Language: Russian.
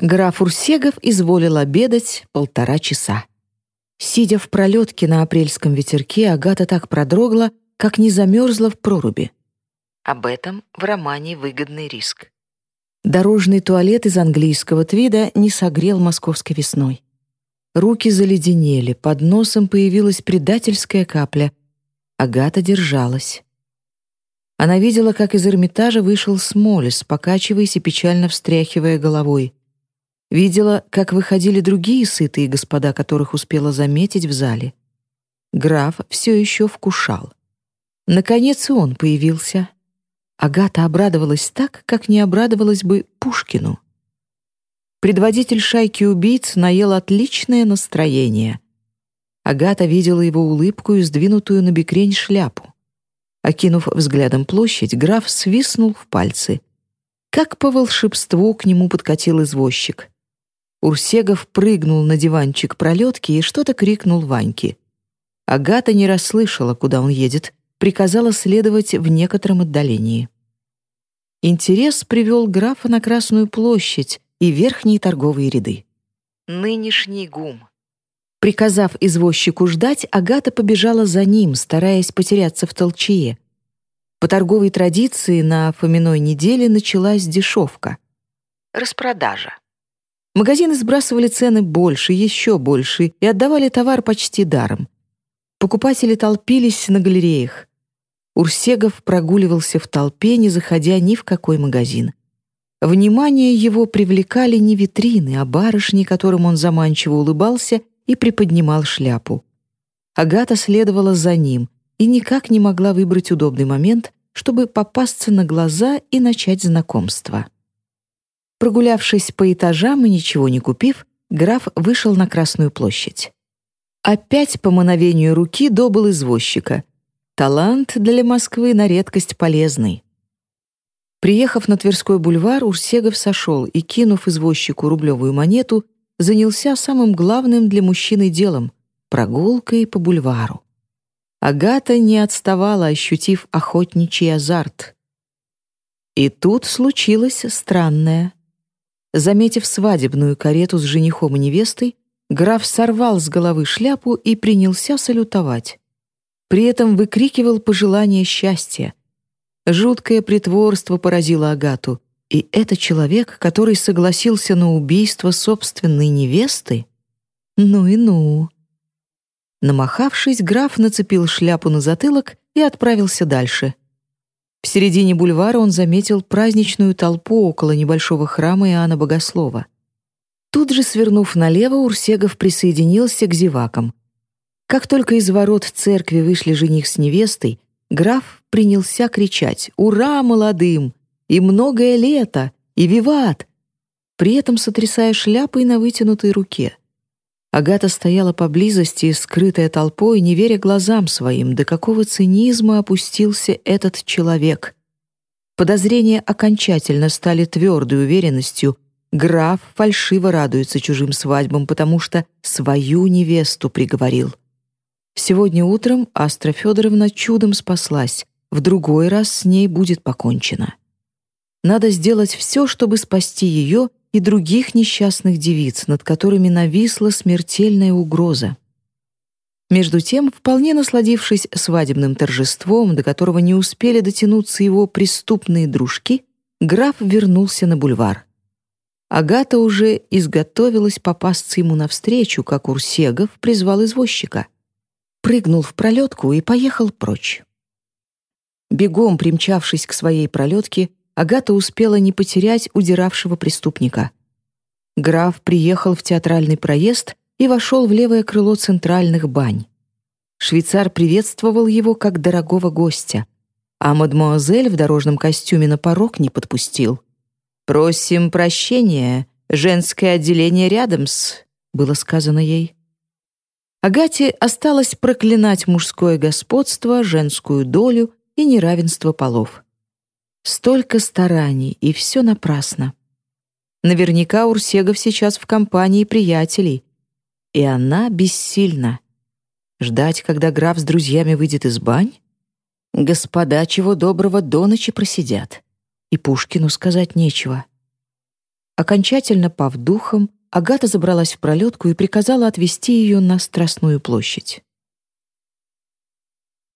Граф Урсегов изволил обедать полтора часа. Сидя в пролетке на апрельском ветерке, Агата так продрогла, как не замерзла в проруби. Об этом в романе «Выгодный риск». Дорожный туалет из английского твида не согрел московской весной. Руки заледенели, под носом появилась предательская капля. Агата держалась. Она видела, как из Эрмитажа вышел Смолес, покачиваясь и печально встряхивая головой. Видела, как выходили другие сытые господа, которых успела заметить в зале. Граф все еще вкушал. Наконец и он появился. Агата обрадовалась так, как не обрадовалась бы Пушкину. Предводитель шайки убийц наел отличное настроение. Агата видела его улыбку и сдвинутую на бекрень шляпу. Окинув взглядом площадь, граф свистнул в пальцы. Как по волшебству к нему подкатил извозчик. Урсегов прыгнул на диванчик пролетки и что-то крикнул Ваньке. Агата не расслышала, куда он едет, приказала следовать в некотором отдалении. Интерес привел графа на Красную площадь и верхние торговые ряды. Нынешний гум. Приказав извозчику ждать, Агата побежала за ним, стараясь потеряться в толчее. По торговой традиции на Фоминой неделе началась дешевка. Распродажа. Магазины сбрасывали цены больше, еще больше и отдавали товар почти даром. Покупатели толпились на галереях. Урсегов прогуливался в толпе, не заходя ни в какой магазин. Внимание его привлекали не витрины, а барышни, которым он заманчиво улыбался и приподнимал шляпу. Агата следовала за ним и никак не могла выбрать удобный момент, чтобы попасться на глаза и начать знакомство. Прогулявшись по этажам и ничего не купив, граф вышел на Красную площадь. Опять по мановению руки добыл извозчика. Талант для Москвы на редкость полезный. Приехав на Тверской бульвар, Урсегов сошел и, кинув извозчику рублевую монету, занялся самым главным для мужчины делом — прогулкой по бульвару. Агата не отставала, ощутив охотничий азарт. И тут случилось странное. Заметив свадебную карету с женихом и невестой, граф сорвал с головы шляпу и принялся салютовать. При этом выкрикивал пожелания счастья. Жуткое притворство поразило Агату. И это человек, который согласился на убийство собственной невесты? Ну и ну. Намахавшись, граф нацепил шляпу на затылок и отправился дальше — в середине бульвара он заметил праздничную толпу около небольшого храма Иоанна Богослова. Тут же, свернув налево, Урсегов присоединился к зевакам. Как только из ворот церкви вышли жених с невестой, граф принялся кричать «Ура молодым!» и «Многое лето!» и «Виват!», при этом сотрясая шляпой на вытянутой руке. Агата стояла поблизости, скрытая толпой, не веря глазам своим, до какого цинизма опустился этот человек. Подозрения окончательно стали твердой уверенностью. Граф фальшиво радуется чужим свадьбам, потому что свою невесту приговорил. Сегодня утром Астра Федоровна чудом спаслась, в другой раз с ней будет покончено. Надо сделать все, чтобы спасти ее и других несчастных девиц, над которыми нависла смертельная угроза. Между тем, вполне насладившись свадебным торжеством, до которого не успели дотянуться его преступные дружки, граф вернулся на бульвар. Агата уже изготовилась попасться ему навстречу, как Урсегов призвал извозчика. Прыгнул в пролетку и поехал прочь. Бегом примчавшись к своей пролетке, Агата успела не потерять удиравшего преступника. Граф приехал в театральный проезд и вошел в левое крыло центральных бань. Швейцар приветствовал его как дорогого гостя, а мадмуазель в дорожном костюме на порог не подпустил. «Просим прощения, женское отделение рядом-с», — было сказано ей. Агате осталось проклинать мужское господство, женскую долю и неравенство полов. Столько стараний, и все напрасно. Наверняка Урсегов сейчас в компании приятелей, и она бессильна. Ждать, когда граф с друзьями выйдет из бань? Господа чего доброго до ночи просидят. И Пушкину сказать нечего. Окончательно пав духом, Агата забралась в пролетку и приказала отвезти ее на Страстную площадь.